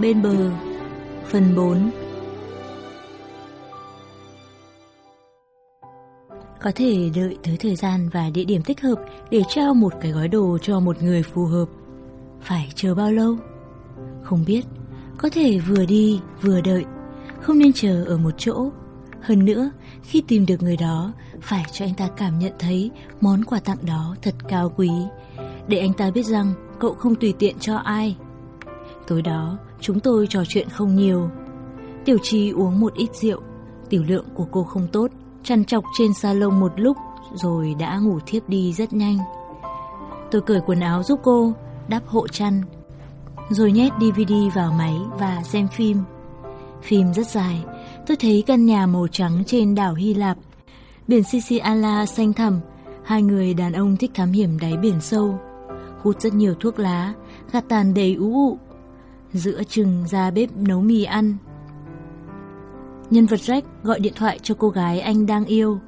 bên bờ Phần 4 Có thể đợi tới thời gian và địa điểm thích hợp để trao một cái gói đồ cho một người phù hợp. Phải chờ bao lâu? Không biết, có thể vừa đi vừa đợi, không nên chờ ở một chỗ. Hơn nữa, khi tìm được người đó, phải cho anh ta cảm nhận thấy món quà tặng đó thật cao quý, để anh ta biết rằng cậu không tùy tiện cho ai. Tối đó, chúng tôi trò chuyện không nhiều. Tiểu Chi uống một ít rượu, tiểu lượng của cô không tốt, chăn chọc trên salon một lúc rồi đã ngủ thiếp đi rất nhanh. Tôi cởi quần áo giúp cô, đắp hộ chăn, rồi nhét DVD vào máy và xem phim. Phim rất dài, tôi thấy căn nhà màu trắng trên đảo Hy Lạp, biển Sicilia xanh thẳm, hai người đàn ông thích thám hiểm đáy biển sâu, hút rất nhiều thuốc lá, gạt tàn đầy ú ụ, giữa chừng ra bếp nấu mì ăn. Nhân vật Jack gọi điện thoại cho cô gái anh đang yêu.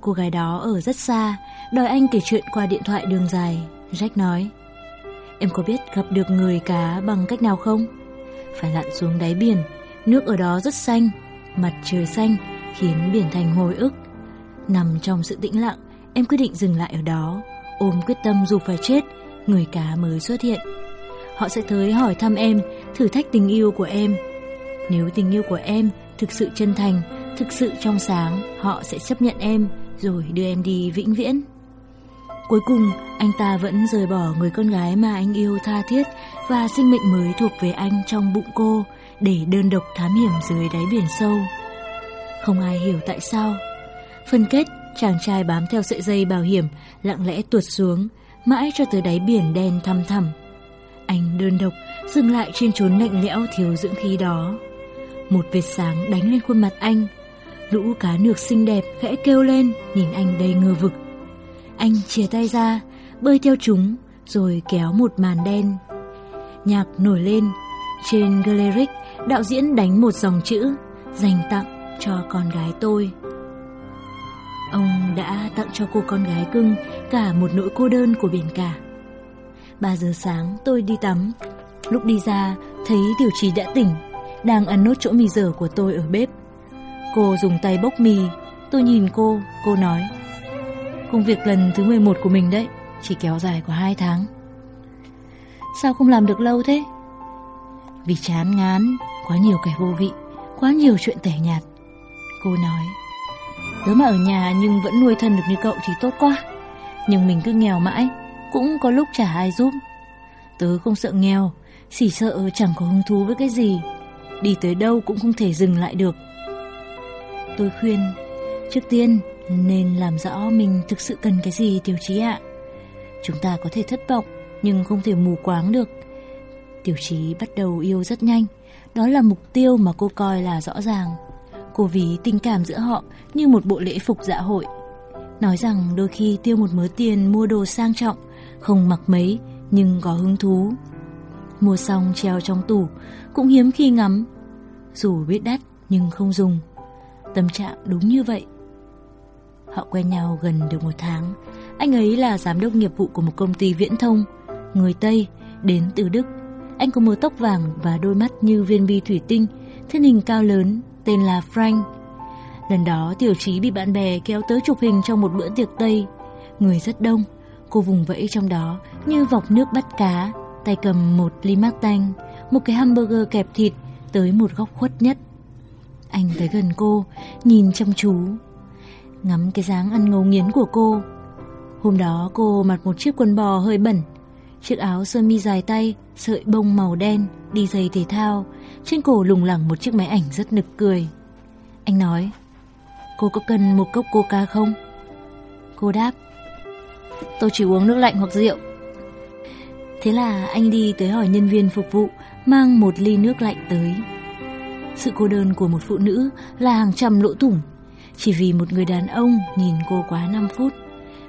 Cô gái đó ở rất xa, đòi anh kể chuyện qua điện thoại đường dài. Jack nói, Em có biết gặp được người cá bằng cách nào không? Phải lặn xuống đáy biển, nước ở đó rất xanh, mặt trời xanh khiến biển thành hồi ức. Nằm trong sự tĩnh lặng, em quyết định dừng lại ở đó, ôm quyết tâm dù phải chết, người cá mới xuất hiện. Họ sẽ tới hỏi thăm em, thử thách tình yêu của em. Nếu tình yêu của em thực sự chân thành, thực sự trong sáng, họ sẽ chấp nhận em rồi đưa em đi vĩnh viễn. Cuối cùng, anh ta vẫn rời bỏ người con gái mà anh yêu tha thiết và sinh mệnh mới thuộc về anh trong bụng cô để đơn độc thám hiểm dưới đáy biển sâu. Không ai hiểu tại sao. Phân kết, chàng trai bám theo sợi dây bảo hiểm, lặng lẽ tuột xuống, mãi cho tới đáy biển đen thăm thẳm. Anh đơn độc, dừng lại trên chốn lạnh lẽo thiếu dưỡng khí đó. Một vệt sáng đánh lên khuôn mặt anh. Lũ cá nược xinh đẹp khẽ kêu lên, nhìn anh đầy ngơ vực. Anh chia tay ra, bơi theo chúng, rồi kéo một màn đen. Nhạc nổi lên, trên Galeric, đạo diễn đánh một dòng chữ, dành tặng cho con gái tôi. Ông đã tặng cho cô con gái cưng cả một nỗi cô đơn của biển cả. 3 giờ sáng tôi đi tắm. Lúc đi ra, thấy Tiểu Trì đã tỉnh, đang ăn nốt chỗ mì dở của tôi ở bếp. Cô dùng tay bốc mì, tôi nhìn cô, cô nói Công việc lần thứ 11 của mình đấy, chỉ kéo dài có 2 tháng. Sao không làm được lâu thế? Vì chán ngán, quá nhiều kẻ vô vị, quá nhiều chuyện tẻ nhạt. Cô nói, tớ mà ở nhà nhưng vẫn nuôi thân được như cậu thì tốt quá. Nhưng mình cứ nghèo mãi, cũng có lúc chả ai giúp. Tớ không sợ nghèo, chỉ sợ chẳng có hứng thú với cái gì. Đi tới đâu cũng không thể dừng lại được. Tôi khuyên, trước tiên nên làm rõ mình thực sự cần cái gì Tiểu Chí ạ. Chúng ta có thể thất vọng, nhưng không thể mù quáng được. Tiểu Chí bắt đầu yêu rất nhanh, đó là mục tiêu mà cô coi là rõ ràng. Cô ví tình cảm giữa họ như một bộ lễ phục dạ hội. Nói rằng đôi khi tiêu một mớ tiền mua đồ sang trọng, không mặc mấy nhưng có hứng thú. Mua xong treo trong tủ, cũng hiếm khi ngắm. Dù biết đắt nhưng không dùng. Tâm trạng đúng như vậy. Họ quen nhau gần được một tháng. Anh ấy là giám đốc nghiệp vụ của một công ty viễn thông, người Tây, đến từ Đức. Anh có mớ tóc vàng và đôi mắt như viên bi thủy tinh, thân hình cao lớn, tên là Frank. Lần đó Tiểu Trí bị bạn bè kéo tới chụp hình trong một bữa tiệc Tây. Người rất đông, cô vùng vẫy trong đó như vọc nước bắt cá, tay cầm một ly mát tanh, một cái hamburger kẹp thịt tới một góc khuất nhất. Anh tới gần cô, nhìn chăm chú, ngắm cái dáng ăn ngấu nghiến của cô. Hôm đó cô mặc một chiếc quần bò hơi bẩn, chiếc áo sơ mi dài tay, sợi bông màu đen, đi giày thể thao, trên cổ lủng lẳng một chiếc máy ảnh rất nực cười. Anh nói, cô có cần một cốc coca không? Cô đáp, tôi chỉ uống nước lạnh hoặc rượu. Thế là anh đi tới hỏi nhân viên phục vụ, mang một ly nước lạnh tới. Sự cô đơn của một phụ nữ là hàng trăm lỗ thủng. Chỉ vì một người đàn ông nhìn cô quá 5 phút.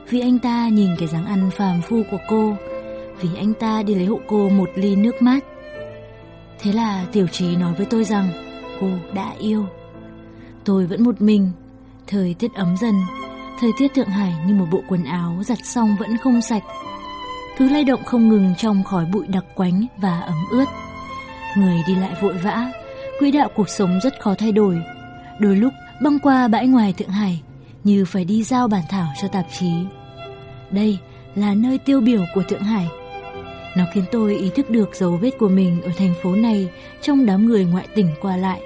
Vì anh ta nhìn cái dáng ăn phàm phu của cô. Vì anh ta đi lấy hộ cô một ly nước mát. Thế là Tiểu Trí nói với tôi rằng Cô đã yêu. Tôi vẫn một mình. Thời tiết ấm dần Thời tiết Thượng Hải như một bộ quần áo giặt xong vẫn không sạch Cứ lay động không ngừng trong khói bụi đặc quánh và ấm ướt Người đi lại vội vã, quỹ đạo cuộc sống rất khó thay đổi. Đôi lúc băng qua bãi ngoài Thượng Hải, như phải đi giao bản thảo cho tạp chí. Đây là nơi tiêu biểu của Thượng Hải. Nó khiến tôi ý thức được dấu vết của mình ở thành phố này trong đám người ngoại tỉnh qua lại,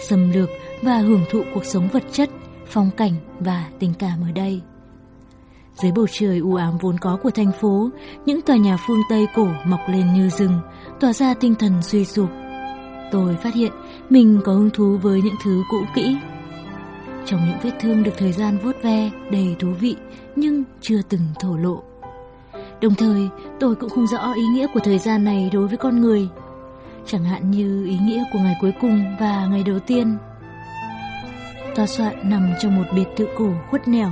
xâm lược và hưởng thụ cuộc sống vật chất, phong cảnh và tình cảm ở đây. Dưới bầu trời u ám vốn có của thành phố, những tòa nhà phương Tây cổ mọc lên như rừng, tỏa ra tinh thần suy sụp. Tôi phát hiện mình có hứng thú với những thứ cũ kỹ. Trong những vết thương được thời gian vuốt ve đầy thú vị nhưng chưa từng thổ lộ. Đồng thời, tôi cũng không rõ ý nghĩa của thời gian này đối với con người. Chẳng hạn như ý nghĩa của ngày cuối cùng và ngày đầu tiên. Tòa soạn nằm trong một biệt thự cổ khuất nẻo,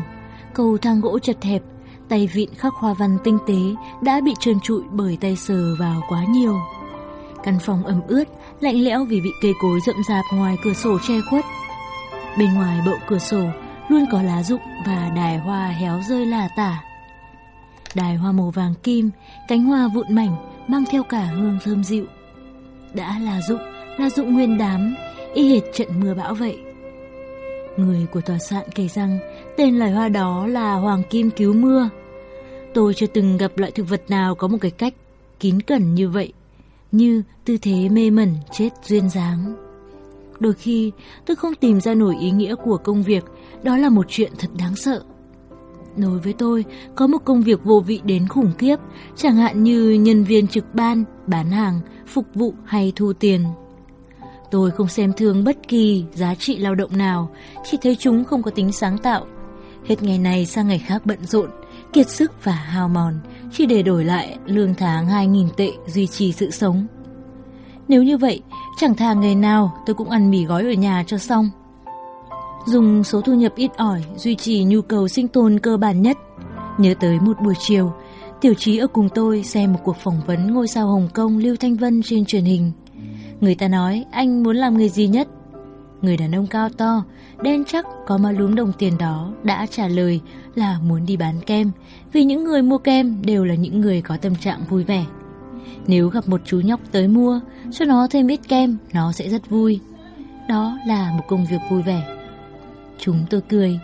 cầu thang gỗ chật hẹp, tay vịn khắc hoa văn tinh tế đã bị trơn trụi bởi tay sờ vào quá nhiều. Căn phòng ẩm ướt, lạnh lẽo vì bị cây cối rậm rạp ngoài cửa sổ che khuất. Bên ngoài bậu cửa sổ luôn có lá rụng và đài hoa héo rơi là tả. Đài hoa màu vàng kim, cánh hoa vụn mảnh mang theo cả hương thơm dịu. Đã là rụng, là rụng nguyên đám, y hệt trận mưa bão vậy. Người của tòa soạn kể rằng tên loài hoa đó là hoàng kim cứu mưa. Tôi chưa từng gặp loại thực vật nào có một cái cách kín cẩn như vậy, như tư thế mê mẩn chết duyên dáng. Đôi khi tôi không tìm ra nổi ý nghĩa của công việc, đó là một chuyện thật đáng sợ. Đối với tôi, có một công việc vô vị đến khủng khiếp, chẳng hạn như nhân viên trực ban, bán hàng, phục vụ hay thu tiền. Tôi không xem thương bất kỳ giá trị lao động nào, chỉ thấy chúng không có tính sáng tạo. Hết ngày này sang ngày khác bận rộn, kiệt sức và hao mòn, chỉ để đổi lại lương tháng 2.000 tệ duy trì sự sống. Nếu như vậy, chẳng thà ngày nào tôi cũng ăn mì gói ở nhà cho xong. Dùng số thu nhập ít ỏi duy trì nhu cầu sinh tồn cơ bản nhất. Nhớ tới một buổi chiều, Tiểu Trí ở cùng tôi xem một cuộc phỏng vấn ngôi sao Hồng Kông Lưu Thanh Vân trên truyền hình. Người ta nói anh muốn làm người gì nhất? Người đàn ông cao to, đen chắc có ma lúm đồng tiền đó đã trả lời là muốn đi bán kem vì những người mua kem đều là những người có tâm trạng vui vẻ. Nếu gặp một chú nhóc tới mua, cho nó thêm ít kem, nó sẽ rất vui. Đó là một công việc vui vẻ. Chúng tôi cười.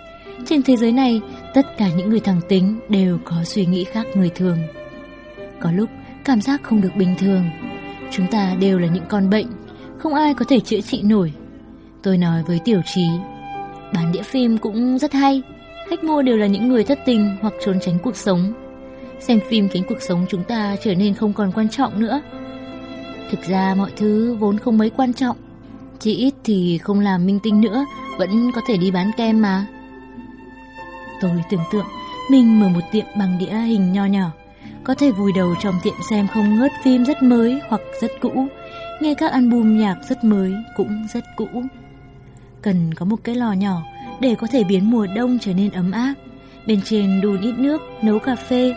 Trên thế giới này, tất cả những người thẳng tính đều có suy nghĩ khác người thường. Có lúc, cảm giác không được bình thường. Chúng ta đều là những con bệnh, không ai có thể chữa trị nổi. Tôi nói với tiểu trí, bán đĩa phim cũng rất hay. Khách mua đều là những người thất tình hoặc trốn tránh cuộc sống. Xem phim khiến cuộc sống chúng ta trở nên không còn quan trọng nữa. Thực ra mọi thứ vốn không mấy quan trọng. Chỉ ít thì không làm minh tinh nữa, vẫn có thể đi bán kem mà. Tôi tưởng tượng mình mở một tiệm bằng đĩa hình nho nhỏ, có thể vùi đầu trong tiệm xem không ngớt phim rất mới hoặc rất cũ, nghe các album nhạc rất mới cũng rất cũ. Cần có một cái lò nhỏ để có thể biến mùa đông trở nên ấm áp. Bên trên đun ít nước, nấu cà phê,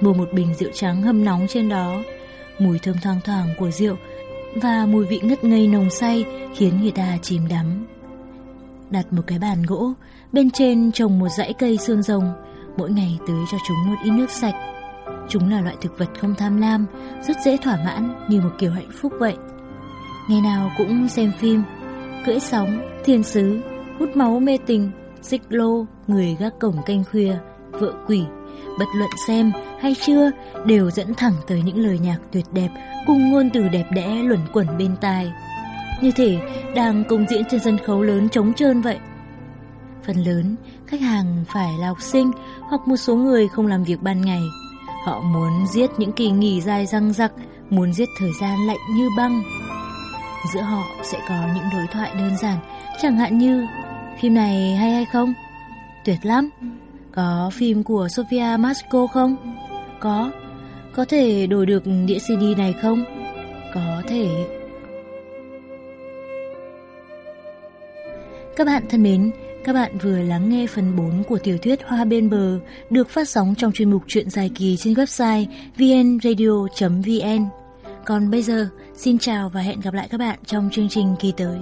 mua một bình rượu trắng hâm nóng trên đó. Mùi thơm thoang thoảng của rượu và mùi vị ngất ngây nồng say khiến người ta chìm đắm. Đặt một cái bàn gỗ, bên trên trồng một dãy cây xương rồng, mỗi ngày tưới cho chúng một ít nước sạch. Chúng là loại thực vật không tham lam, rất dễ thỏa mãn như một kiểu hạnh phúc vậy. Ngày nào cũng xem phim, cưỡi sóng, thiên sứ, hút máu mê tình, xích lô, người gác cổng canh khuya, vợ quỷ, bất luận xem hay chưa đều dẫn thẳng tới những lời nhạc tuyệt đẹp cùng ngôn từ đẹp đẽ luẩn quẩn bên tai. Như thể đang công diễn trên sân khấu lớn trống trơn vậy. Phần lớn, khách hàng phải là học sinh hoặc một số người không làm việc ban ngày. Họ muốn giết những kỳ nghỉ dài răng rặc, muốn giết thời gian lạnh như băng. Giữa họ sẽ có những đối thoại đơn giản, chẳng hạn như Phim này hay hay không? Tuyệt lắm. Có phim của Sofia Masco không? Có. Có thể đổi được đĩa CD này không? Có thể. Các bạn thân mến, các bạn vừa lắng nghe phần 4 của tiểu thuyết Hoa bên bờ được phát sóng trong chuyên mục truyện dài kỳ trên website vnradio.vn. Còn bây giờ, xin chào và hẹn gặp lại các bạn trong chương trình kỳ tới.